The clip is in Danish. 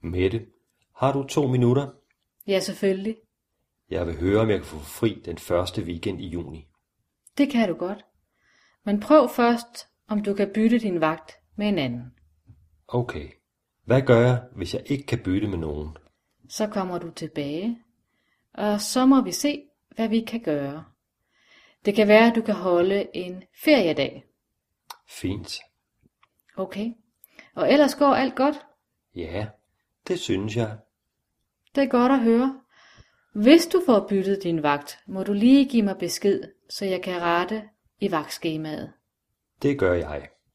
Mette, har du to minutter? Ja, selvfølgelig. Jeg vil høre, om jeg kan få fri den første weekend i juni. Det kan du godt. Men prøv først, om du kan bytte din vagt med en anden. Okay. Hvad gør jeg, hvis jeg ikke kan bytte med nogen? Så kommer du tilbage, og så må vi se, hvad vi kan gøre. Det kan være, at du kan holde en feriedag. Fint. Okay. Og ellers går alt godt? Ja, det synes jeg. Det er godt at høre. Hvis du får byttet din vagt, må du lige give mig besked, så jeg kan rette i vagtskemaet. Det gør jeg.